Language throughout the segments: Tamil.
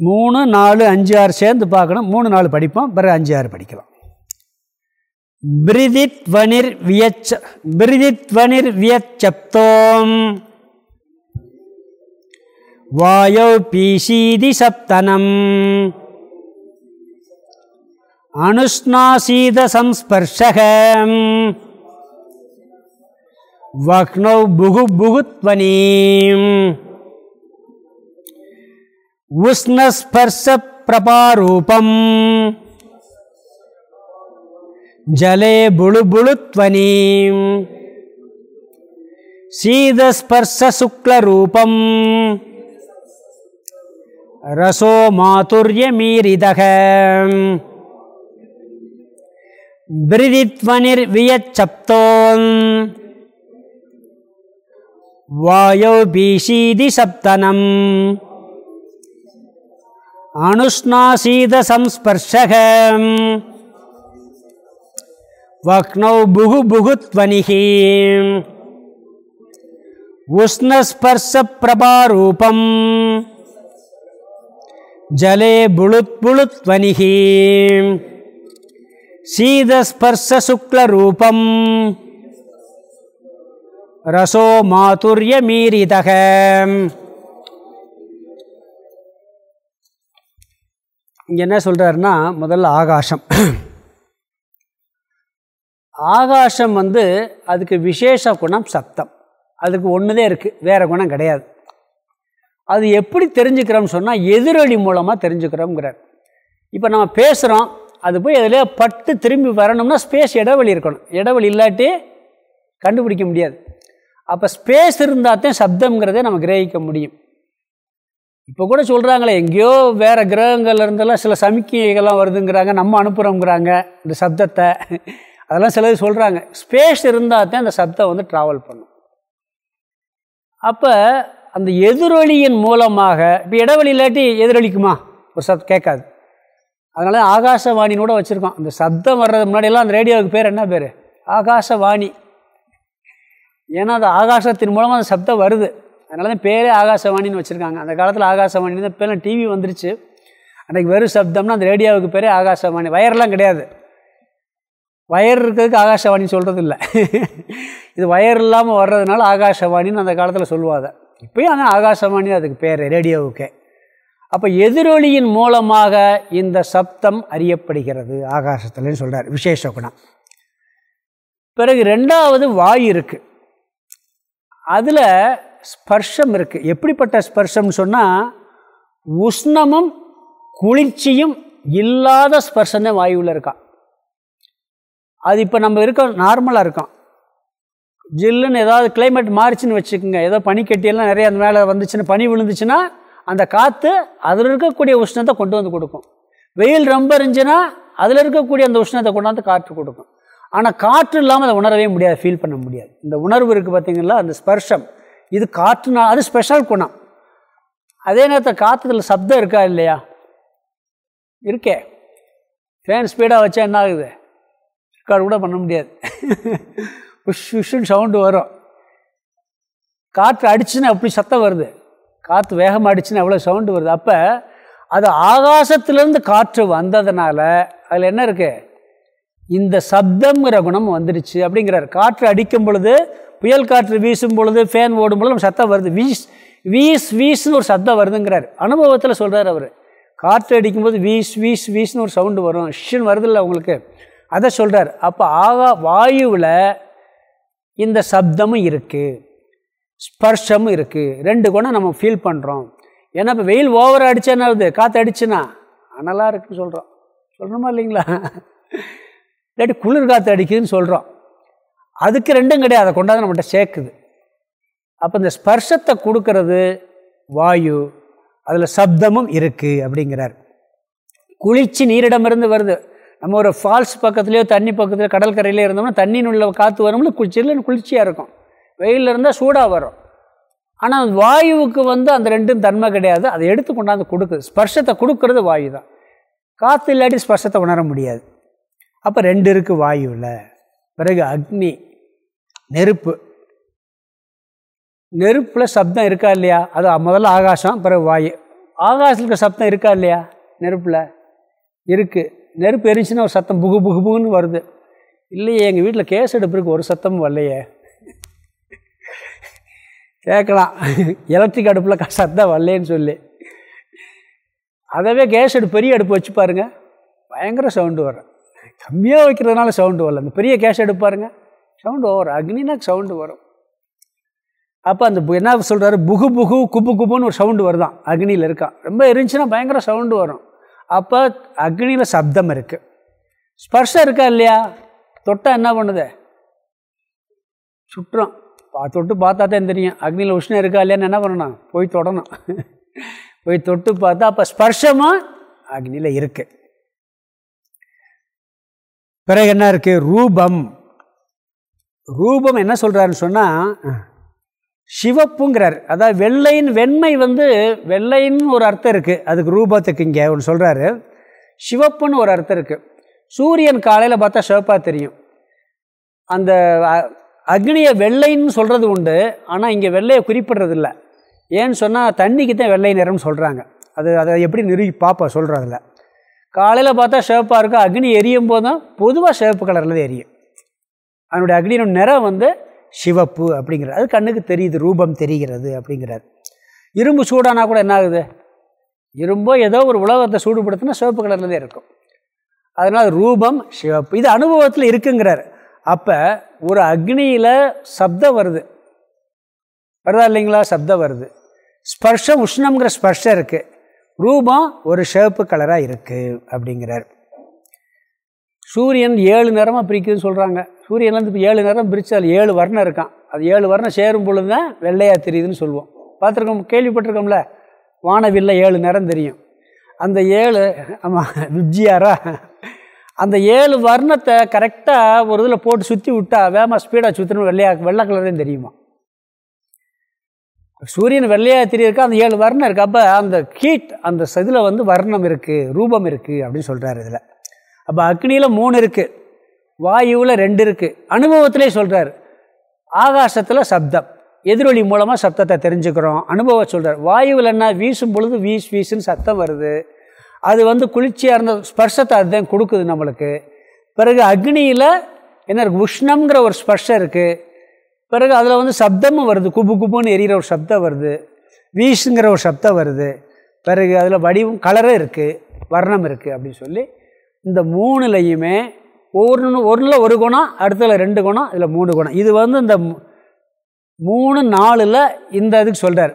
மூணு நாலு அஞ்சு ஆறு சேர்ந்து பார்க்கணும். மூணு நாலு படிப்போம். பிறகு அஞ்சு ஆறு படிக்கலாம். பிரிதித்வனிர் வியச்ச பிரிதித்வனிர் வியச்சப்தோம். வாயோ பீசீதி சப்தனம். அனுஷ்ணாசீத சம்ஸ்பர்ஷகம் வக்னௌ புகு புகுத்வனீம். உஷ்ணஸ்பர்ஷ பிரபாரூபம் ஜலே புளுபுளுத்வனீம். சீதஸ்பர்ஷ சுக்லரூபம் ரசோ மாதுர்யமீரிதக. பிரிதித்வனிர்வியச்சப்தோன். வாயோ பீஷீதி வக்னௌ புகு புகுத்வனிகி. உஷ்ணஸ்பர்ஷ பிரபாரூபம் ஜலே புளுத் புளுத்வனிகி. சீதஸ்பர்ஷ சுக்லரூபம் ரசோ மாதுர்யமீரிதக. இங்கே என்ன சொல்கிறாருன்னா முதல்ல ஆகாசம். ஆகாசம் வந்து அதுக்கு விசேஷ குணம் சப்தம். அதுக்கு ஒன்றுதே இருக்குது வேறு குணம் கிடையாது. அது எப்படி தெரிஞ்சுக்கிறோம்னு சொன்னால் எதிரொலி மூலமாக தெரிஞ்சுக்கிறோங்கிறார் இப்போ நம்ம பேசுகிறோம் அது போய் எதுலையோ பட்டு திரும்பி வரணும்னா ஸ்பேஸ் இடைவெளி இருக்கணும். இடைவெளி இல்லாட்டி கண்டுபிடிக்க முடியாது. அப்போ ஸ்பேஸ் இருந்தால் தான் சப்தங்கிறதே நம்ம கிரகிக்க முடியும். இப்போ கூட சொல்கிறாங்களே எங்கேயோ வேறு கிரகங்கள்ல இருந்தெல்லாம் சில சமிக்கைகள்லாம் வருதுங்கிறாங்க நம்ம அனுப்புகிறோங்கிறாங்க இந்த சப்தத்தை. அதெல்லாம் சிலது சொல்கிறாங்க ஸ்பேஸ் இருந்தால் தான் அந்த சப்தம் வந்து ட்ராவல் பண்ணும். அப்போ அந்த எதிரொலியின் மூலமாக இப்போ இடைவெளி இல்லாட்டி எதிரொலிக்குமா? ஒரு சப் கேட்காது. அதனால ஆகாசவாணின்னு கூட வச்சுருக்கோம். அந்த சப்தம் வர்றது முன்னாடியெல்லாம் அந்த ரேடியோவுக்கு பேர் என்ன பேர்? ஆகாசவாணி. ஏன்னா அது ஆகாசத்தின் மூலமாக அந்த சப்தம் வருது. அதனால தான் பேரே ஆகாசவாணின்னு வச்சுருக்காங்க. அந்த காலத்தில் ஆகாசவாணி தான் இப்போ டிவி வந்துருச்சு. அன்றைக்கி வெறும் சப்தம்னா அந்த ரேடியோவுக்கு பேரே ஆகாசவாணி. வயர்லாம் கிடையாது. வயர் இருக்கிறதுக்கு ஆகாசவாணி சொல்கிறது இல்லை இது வயர் இல்லாமல் வர்றதுனால ஆகாசவாணின்னு அந்த காலத்தில் சொல்லுவாங்க. இப்போயும் ஆனால் ஆகாசவாணி அதுக்கு பேர் ரேடியோவுக்கே. அப்போ எதிரொலியின் மூலமாக இந்த சப்தம் அறியப்படுகிறது ஆகாசத்துலன்னு சொல்கிறார் விசேஷ குணம் பிறகு ரெண்டாவது வாய் இருக்குது அதில் ஸ்பர்ஷம் இருக்குது எப்படிப்பட்ட ஸ்பர்ஷம்னு சொன்னால் உஷ்ணமும் குளிர்ச்சியும் இல்லாத ஸ்பர்ஷனே வாயுவில் இருக்கான் அது இப்போ நம்ம இருக்கோம் நார்மலாக இருக்கோம். ஜில்லுன்னு ஏதாவது கிளைமேட் மாறிச்சுன்னு வச்சுக்கோங்க. ஏதோ பனிக்கட்டியெல்லாம் நிறைய அந்த மேலே வந்துச்சுன்னா பனி விழுந்துச்சுன்னா அந்த காற்று அதில் இருக்கக்கூடிய உஷ்ணத்தை கொண்டு வந்து கொடுக்கும். வெயில் ரொம்ப இருந்துச்சுன்னா அதில் இருக்கக்கூடிய அந்த உஷ்ணத்தை கொண்டாந்து காற்று கொடுக்கும். ஆனால் காற்று இல்லாமல் அதை உணரவே முடியாது ஃபீல் பண்ண முடியாது. இந்த உணர்வு இருக்குது பார்த்திங்களா அந்த ஸ்பர்ஷம். இது காற்றுனா அது ஸ்பெஷல் குணம். அதே நேரத்தில் காற்றுல சப்தம் இருக்கா இல்லையா? இருக்கே. ஃபேன் ஸ்பீடாக வச்சா என்ன ஆகுது? ரெக்கார்டு கூட பண்ண முடியாது. உஷ் உஷ்ஷுன்னு சவுண்டு வரும். காற்று அடிச்சுன்னா அப்படி சத்தம் வருது? காற்று வேகமாக அடிச்சுன்னா அவ்வளோ சவுண்டு வருது? அப்போ அது ஆகாசத்துலேருந்து காற்று வந்ததுனால அதில் என்ன இருக்குது இந்த சப்தங்கிற குணம் வந்துடுச்சு அப்படிங்கிறார். காற்று அடிக்கும் பொழுது புயல் காற்று வீசும் பொழுது ஃபேன் ஓடும் பொழுது நம்ம சத்தம் வருது. வீஸ் வீஸ் வீஸ்னு ஒரு சத்தம் வருதுங்கிறார். அனுபவத்தில் சொல்கிறார் அவர். காற்று அடிக்கும்போது வீஸ் வீஸ் வீஸ்னு ஒரு சவுண்டு வரும். ஷின்னு வருதில்ல அவங்களுக்கு அதை சொல்கிறார் அப்போ ஆகா வாயுவில் இந்த சப்தமும் இருக்குது ஸ்பர்ஷமும் இருக்குது ரெண்டு குணம் நம்ம ஃபீல் பண்ணுறோம் ஏன்னா இப்போ வெயில் ஓவராக அடித்தா என்ன காற்று அடிச்சுன்னா அனலாக இருக்குன்னு சொல்கிறோம் சொல்கிறோமா இல்லைங்களா? இல்லாட்டி குளிர் காற்று அடிக்குதுன்னு சொல்கிறோம் அதுக்கு ரெண்டும் கிடையாது. அதை கொண்டாந்து நம்மகிட்ட சேர்க்குது. அப்போ இந்த ஸ்பர்ஷத்தை கொடுக்கறது வாயு அதில் சப்தமும் இருக்குது அப்படிங்கிறார். குளிர்ச்சி நீரிடமிருந்து வருது. நம்ம ஒரு ஃபால்ஸ் பக்கத்துலேயோ தண்ணி பக்கத்துலையோ கடற்கரையிலே இருந்தோம்னா தண்ணின்னு உள்ள காற்று வரும்னு குளிர்ச்சியில் குளிர்ச்சியாக இருக்கும். வெயிலில் இருந்தால் சூடாக வரும். ஆனால் வாயுவுக்கு வந்து அந்த ரெண்டும் தன்மை கிடையாது. அதை எடுத்து கொண்டாந்து கொடுக்குது. ஸ்பர்ஷத்தை கொடுக்கறது வாயு தான். காற்று இல்லாட்டி ஸ்பர்ஷத்தை உணர முடியாது. அப்போ ரெண்டு இருக்குது வாயுவில் பிறகு அக்னி. நெருப்பு. நெருப்பில் சப்தம் இருக்கா இல்லையா? அது முதல்ல ஆகாசம் பிறகு வாயு. ஆகாசத்தில் இருக்கிற சத்தம் இருக்கா இல்லையா? நெருப்பில். இருக்குது நெருப்பு எரிச்சுன்னா ஒரு சத்தம் புகு புகு புகுன்னு வருது. இல்லையே எங்கள் வீட்டில் கேஸ் எடுப்பிருக்கு ஒரு சத்தமும் வரலையே. கேட்கலாம் எலக்ட்ரிக் அடுப்பில் சத்தம் வரலேன்னு சொல்லி. அதவே கேஸ் அடுப்பு பெரிய அடுப்பு வச்சு பாருங்க. பயங்கர சவுண்டு வரும். கம்மியாக வைக்கிறதுனால சவுண்டு வரல. அந்த பெரிய கேஸ் எடுப்பாருங்க சவுண்டு வரும் அக்னினா சவுண்டு வரும். அப்போ அந்த என்ன சொல்கிறாரு புகு புகு குப்பு குப்புன்னு ஒரு சவுண்டு வருதான். அக்னியில் இருக்கான் ரொம்ப இருந்துச்சுன்னா பயங்கர சவுண்டு வரும். அப்போ அக்னியில் சப்தம் இருக்குது ஸ்பர்ஷம் இருக்கா இல்லையா? தொட்டால் என்ன பண்ணுது? சுட்டுறோம் தொட்டு பார்த்தா தான் தெரியும். அக்னியில் உஷ்ணம் இருக்கா இல்லையான்னு என்ன பண்ணணும்? போய் தொடணும். போய் தொட்டு பார்த்தா அப்போ ஸ்பர்ஷமாக அக்னியில் இருக்குது பிறகு என்ன இருக்குது ரூபம். ரூபம் என்ன சொல்கிறாருன்னு சொன்னால் சிவப்புங்கிறார். அதாவது வெள்ளையின் வெண்மை வந்து வெள்ளைன்னு ஒரு அர்த்தம் இருக்குது அதுக்கு ரூபத்துக்கு இங்கே ஒன்று சொல்கிறாரு சிவப்புன்னு ஒரு அர்த்தம் இருக்குது சூரியன் காலையில் பார்த்தா சிவப்பாக தெரியும். அந்த அக்னியை வெள்ளைன்னு சொல்கிறது உண்டு. ஆனால் இங்கே வெள்ளையை குறிப்பிட்றதில்ல. ஏன்னு சொன்னால் தண்ணிக்கு தான் வெள்ளை நிறம்னு சொல்கிறாங்க அது அதை எப்படி நிறுவி பார்ப்போம் சொல்கிறதில்ல காலையில் பார்த்தா சிவப்பாக இருக்கும் அக்னி எரியும் போதும். பொதுவாக சிவப்பு கலரில் தான் எரியும். அதனுடைய அக்னியின் நிறம் வந்து சிவப்பு அப்படிங்கிறது அது கண்ணுக்கு தெரியுது ரூபம் தெரிகிறது அப்படிங்கிறார். இரும்பு சூடானா கூட என்ன ஆகுது? இரும்போ ஏதோ ஒரு உலகத்தை சூடுபடுத்தினா சிவப்பு கலரில் தான் இருக்கும். அதனால் ரூபம் சிவப்பு. இது அனுபவத்தில் இருக்குங்கிறார். அப்போ ஒரு அக்னியில் சப்தம் வருது. வருதா இல்லைங்களா? சப்தம் வருது. ஸ்பர்ஷம் உஷ்ணம்ங்கிற ஸ்பர்ஷம் இருக்குது ரூபம் ஒரு சிவப்பு கலராக இருக்குது அப்படிங்கிறார். சூரியன் ஏழு நிறமாக பிரிக்குதுன்னு சொல்கிறாங்க சூரியன்லேருந்து இப்போ ஏழு நேரம் பிரித்து அதில் ஏழு வர்ணம் இருக்கான். அது ஏழு வர்ணம் சேரும் பொழுது தான் வெள்ளையாக தெரியுதுன்னு சொல்லுவோம். பார்த்துருக்கோம் கேள்விப்பட்டிருக்கோம்ல? வானவில்லை ஏழு நேரம் தெரியும். அந்த ஏழு ஆமாம் விப்ஜியாரா அந்த ஏழு வர்ணத்தை கரெக்டாக ஒரு இதில் போட்டு சுற்றி விட்டா வேகமாக ஸ்பீடாக சுற்றணும் வெள்ளையாக வெள்ளை கலர் தெரியுமா? சூரியன் வெள்ளையாக தெரியிருக்கா அந்த ஏழு வர்ணம் இருக்குது அப்போ அந்த ஹீட் அந்த இதில் வந்து வர்ணம் இருக்குது ரூபம் இருக்குது அப்படின்னு சொல்கிறார் இதில். அப்போ அக்னியில் மூணு இருக்குது வாயுவில் ரெண்டு இருக்குது அனுபவத்திலே சொல்கிறார் ஆகாசத்தில் சப்தம். எதிரொலி மூலமாக சப்தத்தை தெரிஞ்சுக்கிறோம். அனுபவம் சொல்கிறார் வாயுவில் என்ன? வீசும் பொழுது வீஸ் வீசுன்னு சத்தம் வருது. அது வந்து குளிர்ச்சியாக இருந்த ஸ்பர்ஷத்தை அதுதான் கொடுக்குது நம்மளுக்கு. பிறகு அக்னியில் என்ன இருக்குது உஷ்ணம்ங்கிற ஒரு ஸ்பர்ஷம் இருக்குது பிறகு அதில் வந்து சப்தமும் வருது. குப்பு குப்புன்னு எரியிற ஒரு சப்தம் வருது. வீசுங்கிற ஒரு சப்தம் வருது. பிறகு அதில் வடிவம் கலரும் இருக்குது வர்ணம் இருக்குது அப்படின்னு சொல்லி இந்த மூணுலையுமே ஒவ்வொன்று ஒன்றில் ஒரு குணம் அடுத்தல ரெண்டு குணம் இதில் மூணு குணம். இது வந்து இந்த மூணு நாலில் இந்த இதுக்கு சொல்கிறார்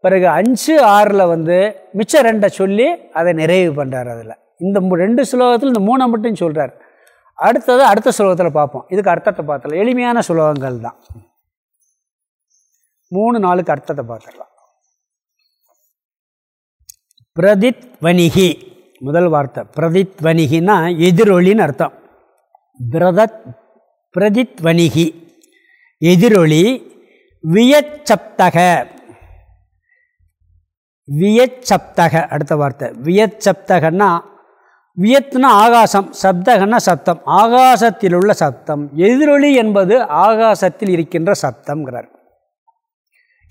பிறகு அஞ்சு ஆறில் வந்து மிச்சம் ரெண்டை சொல்லி அதை நிறைவு பண்ணுறார் அதில். இந்த ரெண்டு ஸ்லோகத்தில் இந்த மூணை மட்டும் சொல்கிறார் அடுத்தது அடுத்த ஸ்லோகத்தில் பார்ப்போம். இதுக்கு அர்த்தத்தை பார்த்துடலாம். எளிமையான ஸ்லோகங்கள் தான். மூணு நாளுக்கு அர்த்தத்தை பார்த்துடலாம். பிரதித் வணிகி முதல் வார்த்தை. பிரதித் வணிகின்னா எதிரொலின்னு அர்த்தம். பிரதத் பிரதித்வணிகி எதிரொலி வியச்சப்தக. வியச்சப்தக அடுத்த வார்த்தை. வியச்சப்தகன்னா வியத்னா ஆகாசம் சப்தகன்னா சப்தம். ஆகாசத்தில் உள்ள சப்தம். எதிரொலி என்பது ஆகாசத்தில் இருக்கின்ற சப்தம்ங்கிறார்.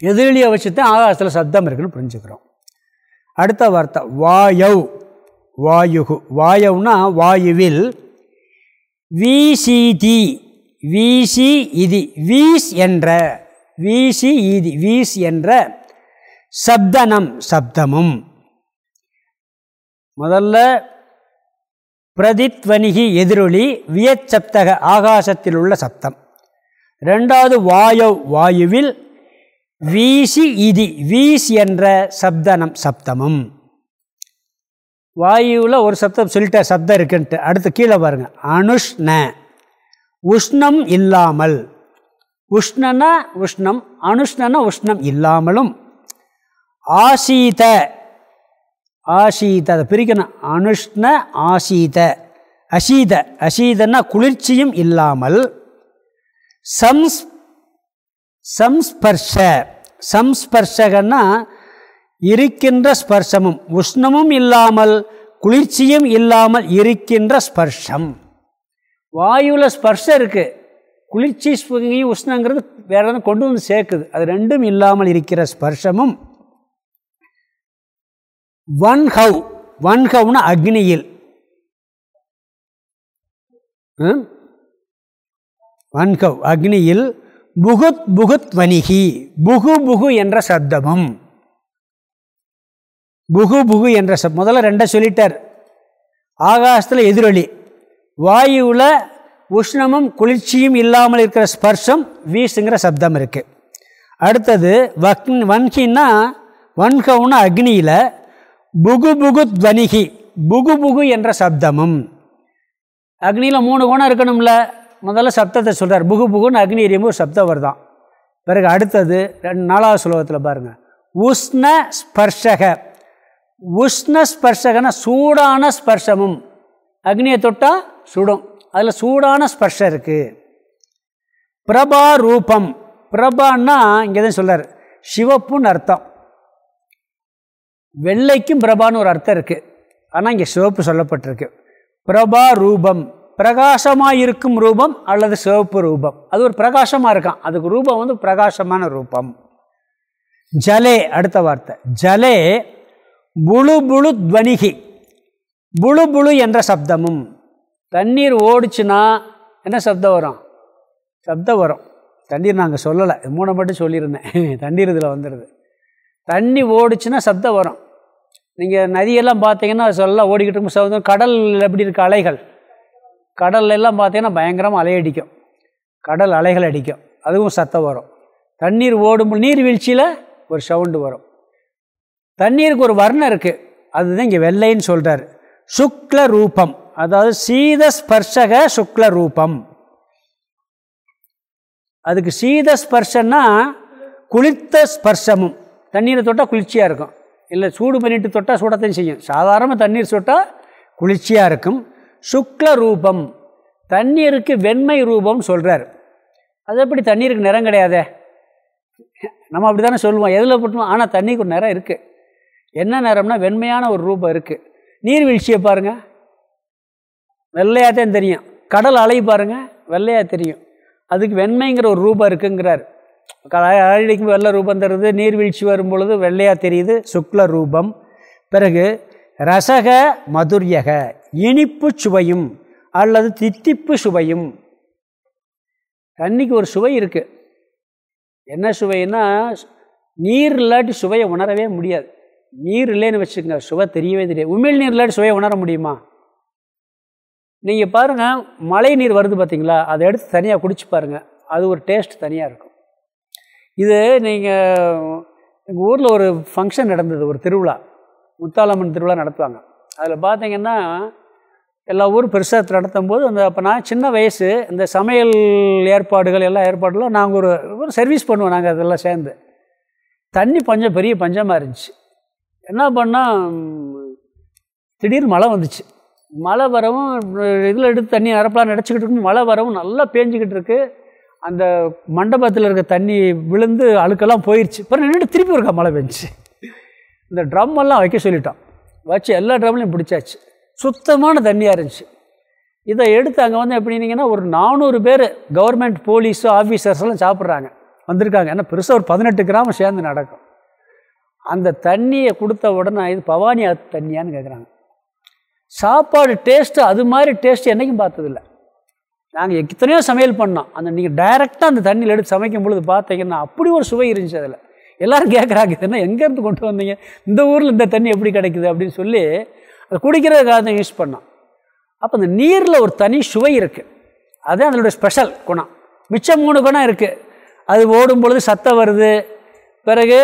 எதிரொலியை வச்சுத்தான் ஆகாசத்தில் சப்தம் இருக்குன்னு புரிஞ்சுக்கிறோம். அடுத்த வார்த்தை. வாயவ். வாயுகு. வாயவுனா வாயுவில் விசிதி. வீசி இதி. வீஸ் என்ற. வீசி இதி. வீஸ் என்ற சப்தனம் சப்தமும். முதல்ல பிரதித்வனிகி எதிரொலி வியச்சப்தக ஆகாசத்தில் உள்ள சப்தம். ரெண்டாவது வாயு வாயுவில் வீசி இதி. வீஸ் என்ற சப்தனம் சப்தமும். வாயுவில் ஒரு சப்தம் சொல்லிட்ட சப்தம் இருக்குன்ட்டு. அடுத்து கீழே பாருங்க. அனுஷ்ண. உஷ்ணம் இல்லாமல். உஷ்ணனா உஷ்ணம் அனுஷ்ணனா உஷ்ணம் இல்லாமலும். ஆசீத. ஆசீத அதை பிரிக்கணும். அனுஷ்ண ஆசீத. அசீத. அசீதன்னா குளிர்ச்சியும் இல்லாமல். சம்ஸ் சம்ஸ்பர்ஷ. சம்ஸ்பர்ஷகன்னா இருக்கின்ற ஸ்பர்ஷமும் உஷ்ணமும் இல்லாமல் குளிர்ச்சியும் இல்லாமல் இருக்கின்ற ஸ்பர்ஷம். வாயுவில் ஸ்பர்ஷம் இருக்குது குளிர்ச்சி உஷ்ணங்கிறது வேறு எதாவது கொண்டு வந்து சேர்க்குது. அது ரெண்டும் இல்லாமல் இருக்கிற ஸ்பர்ஷமும் ஒன் ஹவ் ஒன் ஹவ்னு அக்னியில் வன்கவ் அக்னியில் புகுத் புகுத் வணிகி புகு புகு என்ற சப்தமும். புகு புகு என்ற சப் முதல்ல ரெண்டை சொல்லிட்டார். ஆகாசத்தில் எதிரொலி. வாயுவில் உஷ்ணமும் குளிர்ச்சியும் இல்லாமல் இருக்கிற ஸ்பர்ஷம் வீசுங்கிற சப்தம் இருக்குது அடுத்தது வக் வன்கின்னா வன்கவுன்னு அக்னியில் புகு புகு துவனிகி புகு புகு என்ற சப்தமும். அக்னியில் மூணு குணம் இருக்கணும்ல. முதல்ல சப்தத்தை சொல்கிறார் புகு புகுன்னு அக்னி எரியும் ஒரு சப்தம் வருதான் பிறகு அடுத்தது ரெண்டு நாலாவது சுலோகத்தில் பாருங்கள் உஷ்ண ஸ்பர்ஷக. உஷ்ண ஸ்பர்ஷகன சூடான ஸ்பர்ஷமும். அக்னியை தொட்டால் சுடும். அதில் சூடான ஸ்பர்ஷம் இருக்குது பிரபா ரூபம். பிரபான்னா இங்கே தான் சொல்கிறார் சிவப்புன்னு அர்த்தம். வெள்ளைக்கும் பிரபான்னு ஒரு அர்த்தம் இருக்குது ஆனால் இங்கே சிவப்பு சொல்லப்பட்டிருக்கு. பிரபா ரூபம். பிரகாசமாக இருக்கும் ரூபம் அல்லது சிவப்பு ரூபம். அது ஒரு பிரகாசமாக இருக்கான். அதுக்கு ரூபம் வந்து பிரகாசமான ரூபம். ஜலே அடுத்த வார்த்தை. ஜலே புழு புழு துவனிகி புழு புழு என்ற சப்தமும். தண்ணீர் ஓடிச்சுன்னா என்ன சப்தம் வரும்? சப்தம் வரும். தண்ணீர் நாங்கள் சொல்லலை. மூணை மட்டும் சொல்லியிருந்தேன். தண்ணீர் இதில் வந்துடுது தண்ணி ஓடிச்சுன்னா சப்தம் வரும். நீங்கள் நதியெல்லாம் பார்த்தீங்கன்னா சொல்லலாம் ஓடிக்கிட்டு இருக்கும் சப்தம். கடல் எப்படி இருக்குது அலைகள். கடல்ல எல்லாம் பார்த்தீங்கன்னா பயங்கரமாக அலையடிக்கும் கடல் அலைகள் அடிக்கும். அதுவும் சத்தம் வரும். தண்ணீர் ஓடும் நீர்வீழ்ச்சியில் ஒரு சவுண்டு வரும். தண்ணீருக்கு ஒரு வர்ணம் இருக்குது அதுதான் இங்கே வெள்ளைன்னு சொல்கிறார் சுக்ல ரூபம். அதாவது சீத ஸ்பர்ஷக சுக்ல ரூபம். அதுக்கு சீத ஸ்பர்ஷன்னா குளிர்த்த ஸ்பர்ஷமும். தண்ணீரை தொட்டால் குளிர்ச்சியாக இருக்கும். இல்லை சூடு பண்ணிட்டு தொட்டால் சூடத்தையும் செய்யும். சாதாரணமாக தண்ணீர் சொட்டால் குளிர்ச்சியாக இருக்கும். சுக்ல ரூபம். தண்ணீருக்கு வெண்மை ரூபம் சொல்கிறார் அது எப்படி தண்ணீருக்கு நிறம் கிடையாதே? நம்ம அப்படி தானே சொல்லுவோம். எதில் போட்டோம் ஆனால் தண்ணிக்கு ஒரு நிறம் இருக்குது என்ன நிறம்னா வெண்மையான ஒரு ரூபம் இருக்குது நீர்வீழ்ச்சியை பாருங்கள் வெள்ளையாக தான் தெரியும். கடல் அலை பாருங்கள் வெள்ளையாக தெரியும். அதுக்கு வெண்மைங்கிற ஒரு ரூபம் இருக்குங்கிறார். அழடிக்கும் வெள்ளை ரூபம் தருது. நீர்வீழ்ச்சி வரும் பொழுது வெள்ளையாக தெரியுது. சுக்ல ரூபம். பிறகு ரசக மதுரியக இனிப்பு சுவையும் அல்லது தித்திப்பு சுவையும். தண்ணிக்கு ஒரு சுவை இருக்குது என்ன சுவைன்னா நீர் இல்லாட்டி சுவையை உணரவே முடியாது. நீர் இல்லைன்னு வச்சுக்கோங்க. சுவை தெரியவே தெரியாது. உமிழ் நீர் இல்லாட்டி சுவையை உணர முடியுமா? நீங்கள் பாருங்கள் மழை நீர் வருது பார்த்தீங்களா அதை எடுத்து தனியாக குடிச்சு பாருங்கள் அது ஒரு டேஸ்ட் தனியாக இருக்கும். இது நீங்கள் எங்கள் ஊரில் ஒரு ஃபங்க்ஷன் நடந்தது ஒரு திருவிழா. முத்தாலம்மன் திருவிழா நடத்துவாங்க. அதில் பார்த்தீங்கன்னா எல்லா ஊரும் பெருசாக நடத்தும் போது அந்த அப்போ நான் சின்ன வயசு இந்த சமையல் ஏற்பாடுகள் எல்லா ஏற்பாடுகளும் நாங்கள் ஒரு ஒரு சர்வீஸ் பண்ணுவோம் நாங்கள் அதெல்லாம் சேர்ந்து. தண்ணி பஞ்சம் பெரிய பஞ்சமாக இருந்துச்சு. என்ன பண்ணால் திடீர்னு மழை வந்துச்சு. மழை வரவும் இதில் எடுத்து தண்ணி நிரப்பலாம் நினச்சிக்கிட்டு இருக்கும் மழை வரவும் நல்லா பேஞ்சிக்கிட்டு இருக்கு. அந்த மண்டபத்தில் இருக்க தண்ணி விழுந்து அழுக்கெல்லாம் போயிடுச்சு அப்புறம் நின்றுட்டு திருப்பி இருக்கா மழை பெஞ்சிச்சு. இந்த ட்ரம் எல்லாம் வைக்க சொல்லிட்டான். வச்சு எல்லா ட்ரம்லையும் பிடிச்சாச்சு. சுத்தமான தண்ணியாக இருந்துச்சு. இதை எடுத்து அங்கே வந்து எப்படின்னீங்கன்னா ஒரு நானூறு பேர் கவர்மெண்ட் போலீஸு ஆஃபீஸர்ஸ்லாம் சாப்பிட்றாங்க. வந்திருக்காங்க. ஏன்னா பெருசாக ஒரு பதினெட்டு கிராமம் சேர்ந்து நடக்கும். அந்த தண்ணியை கொடுத்த உடனே இது பவானி தண்ணியான்னு கேட்குறாங்க சாப்பாடு டேஸ்ட்டு அது மாதிரி டேஸ்ட்டு என்றைக்கும் பார்த்ததில்ல. நாங்கள் எத்தனையோ சமையல் பண்ணோம். அந்த நீங்கள் டைரெக்டாக அந்த தண்ணியில் எடுத்து சமைக்கும் பொழுது பார்த்தீங்கன்னா அப்படி ஒரு சுவை இருந்துச்சு அதில். எல்லோரும் கேட்குறாங்க என்ன எங்கேருந்து கொண்டு வந்தீங்க? இந்த ஊரில் இந்த தண்ணி எப்படி கிடைக்குது? அப்படின்னு சொல்லி அதை குடிக்கிறதுக்காக தான் யூஸ் பண்ணோம். அப்போ அந்த நீரில் ஒரு தனி சுவை இருக்குது அதுதான் அதனுடைய ஸ்பெஷல் குணம். மிச்சம் மூணு குணம் இருக்குது அது ஓடும் பொழுது சத்தம் வருது. பிறகு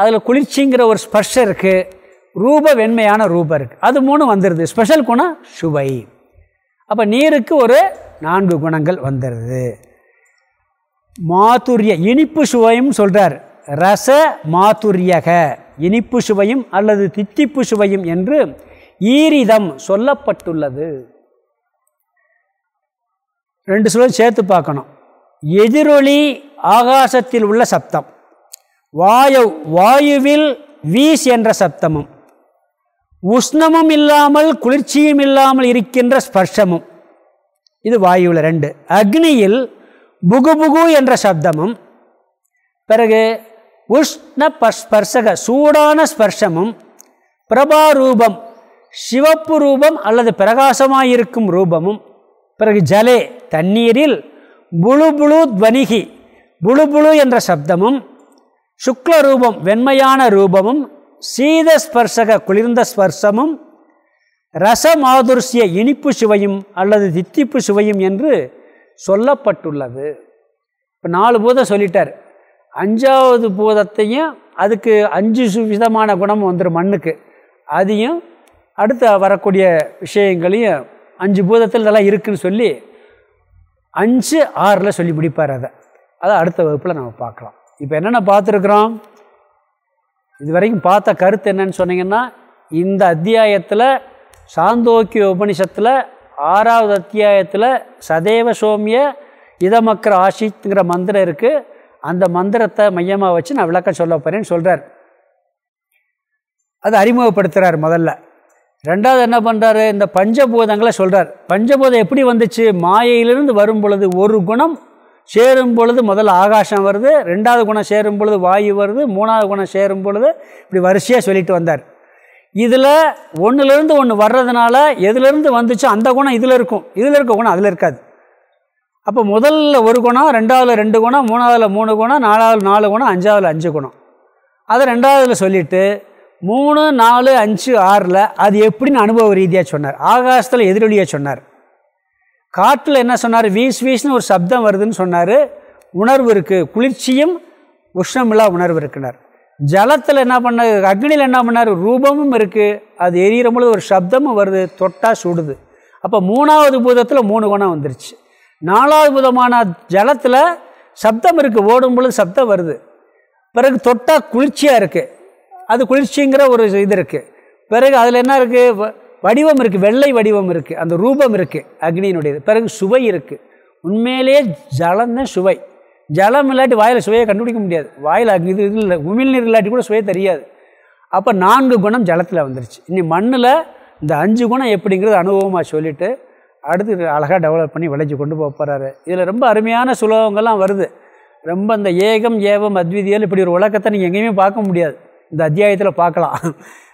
அதில் குளிர்ச்சிங்கிற ஒரு ஸ்பர்ஷம் இருக்குது ரூப வெண்மையான ரூபம் இருக்குது அது மூணு வந்துடுது ஸ்பெஷல் குணம் சுவை. அப்போ நீருக்கு ஒரு நான்கு குணங்கள் வந்துடுது மாதுரிய இனிப்பு சுவையும் சொல்கிறார் ரச மாதுரியக இனிப்பு சுவையும் அல்லது தித்திப்பு சுவையும் என்று ஈரிதம் சொல்லப்பட்டுள்ளது. ரெண்டு சொல்லும் சேர்த்து பார்க்கணும். எதிரொலி ஆகாசத்தில் உள்ள சப்தம். வாயு வாயுவில் வீஸ் என்ற சப்தமும் உஷ்ணமும் இல்லாமல் குளிர்ச்சியும் இல்லாமல் இருக்கின்ற ஸ்பர்ஷமும். இது வாயுவில் ரெண்டு. அக்னியில் புகுபுகு என்ற சப்தமும் பிறகு உஷ்ண ஸ்பர்ஷக சூடான ஸ்பர்ஷமும் பிரபா ரூபம் சிவப்பு ரூபம் அல்லது பிரகாசமாயிருக்கும் ரூபமும் பிறகு ஜலே தண்ணீரில் புழு புழு துவனிகி புழு புழு என்ற சப்தமும் சுக்ல ரூபம் வெண்மையான ரூபமும் சீத ஸ்பர்சக குளிர்ந்த ஸ்பர்சமும் ரசமாதுர்சிய இனிப்பு சுவையும் அல்லது தித்திப்பு சுவையும் என்று சொல்லப்பட்டுள்ளது. இப்போ நாலு பூதம் சொல்லிட்டார். அஞ்சாவது பூதத்தையும் அதுக்கு அஞ்சு விதமான குணம் வந்துடும் மண்ணுக்கு. அதையும் அடுத்து வரக்கூடிய விஷயங்களையும் அஞ்சு பூதத்தில் இதெல்லாம் இருக்குதுன்னு சொல்லி அஞ்சு ஆறில் சொல்லி முடிப்பார் அதை. அதை அடுத்த வகுப்பில் நம்ம பார்க்கலாம். இப்போ என்னென்ன பார்த்துருக்குறோம்? இது வரைக்கும் பார்த்த கருத்து என்னன்னு சொன்னீங்கன்னா இந்த அத்தியாயத்தில் சாந்தோக்கிய உபனிஷத்தில் ஆறாவது அத்தியாயத்தில் சதேவ சோமிய இதமக்கர ஆசித்துங்கிற மந்திரம் இருக்குது அந்த மந்திரத்தை மையமாக வச்சு நான் விளக்கம் சொல்ல போகிறேன்னு சொல்கிறார் அது அறிமுகப்படுத்துகிறார் முதல்ல. ரெண்டாவது என்ன பண்ணுறாரு இந்த பஞ்சபூதங்களை சொல்கிறார் பஞ்சபூதம் எப்படி வந்துச்சு? மாயையிலிருந்து வரும் பொழுது ஒரு குணம் சேரும் பொழுது முதல்ல ஆகாசம் வருது ரெண்டாவது குணம் சேரும் பொழுது வாயு வருது மூணாவது குணம் சேரும் பொழுது இப்படி வரிசையாக சொல்லிட்டு வந்தார். இதில் ஒன்றுலேருந்து ஒன்று வர்றதுனால எதுலேருந்து வந்துச்சோ அந்த குணம் இதில் இருக்கும். இதில் இருக்க குணம் அதில் இருக்காது. அப்போ முதல்ல ஒரு குணம் ரெண்டாவதில் ரெண்டு குணம் மூணாவதில் மூணு குணம் நாலாவது நாலு குணம் அஞ்சாவதில் அஞ்சு குணம். அதை ரெண்டாவதுல சொல்லிவிட்டு மூணு நாலு அஞ்சு ஆறில் அது எப்படின்னு அனுபவ ரீதியாக சொன்னார். ஆகாசத்தில் எதிரொலியாக சொன்னார். காற்றில் என்ன சொன்னார்? வீஸ் வீஸ்னு ஒரு சப்தம் வருதுன்னு சொன்னார். உணர்வு இருக்குது குளிர்ச்சியும் உஷ்ணமில்லா உணர்வு இருக்கினார். ஜலத்தில் என்ன பண்ண அக்னியில் என்ன பண்ணார்? ரூபமும் இருக்குது அது எரியிற பொழுது ஒரு சப்தமும் வருது. தொட்டாக சுடுது. அப்போ மூணாவது பூதத்தில் மூணு குணம் வந்துருச்சு. நாலாவது பூதமான ஜலத்தில் சப்தம் இருக்குது ஓடும் பொழுது சப்தம் வருது. பிறகு தொட்டால் குளிர்ச்சியாக இருக்குது அது குளிர்ச்சிங்கிற ஒரு இது இருக்குது பிறகு அதில் என்ன இருக்குது வடிவம் இருக்குது வெள்ளை வடிவம் இருக்குது அந்த ரூபம் இருக்குது அக்னியினுடையது. பிறகு சுவை இருக்குது உண்மையிலேயே ஜலம்தான் சுவை. ஜலம் இல்லாட்டி வாயில் சுவையை கண்டுபிடிக்க முடியாது. வாயில் அக்னி இது இல்லை உமிழ்நீர் இல்லாட்டி கூட சுவையை தெரியாது. அப்போ நான்கு குணம் ஜலத்தில் வந்துருச்சு. இனி மண்ணில் இந்த அஞ்சு குணம் எப்படிங்கிறது அனுபவமாக சொல்லிவிட்டு அடுத்து அழகாக டெவலப் பண்ணி விளைஞ்சி கொண்டு போக போகிறாரு இதில் ரொம்ப அருமையான சுலோகங்கள்லாம் வருது. ரொம்ப இந்த ஏகம் ஏவம் அத்விதியல் இப்படி ஒரு உலகத்தை நீங்கள் எங்கேயுமே பார்க்க முடியாது. இந்த அத்தியாயத்தில் பார்க்கலாம்.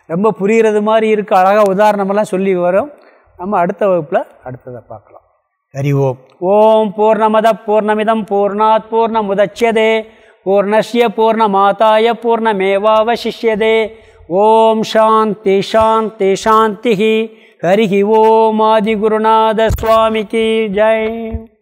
ரொம்ப புரிகிறது மாதிரி இருக்க. அழகாக உதாரணமெல்லாம் சொல்லி வரும். நம்ம அடுத்த வகுப்பில் அடுத்ததை பார்க்கலாம். ஹரி ஓம் ஓம் பூர்ணமத பூர்ணமிதம் பூர்ணாத் பூர்ணமுதட்சியதே பூர்ணஸ்ய பூர்ணமாதாய பூர்ணமேவாவசிஷ்யதே. ஓம் சாந்தி சாந்தி சாந்தி ஹரி ஓம் ஆதிகுருநாத சுவாமிக்கு ஜெய்.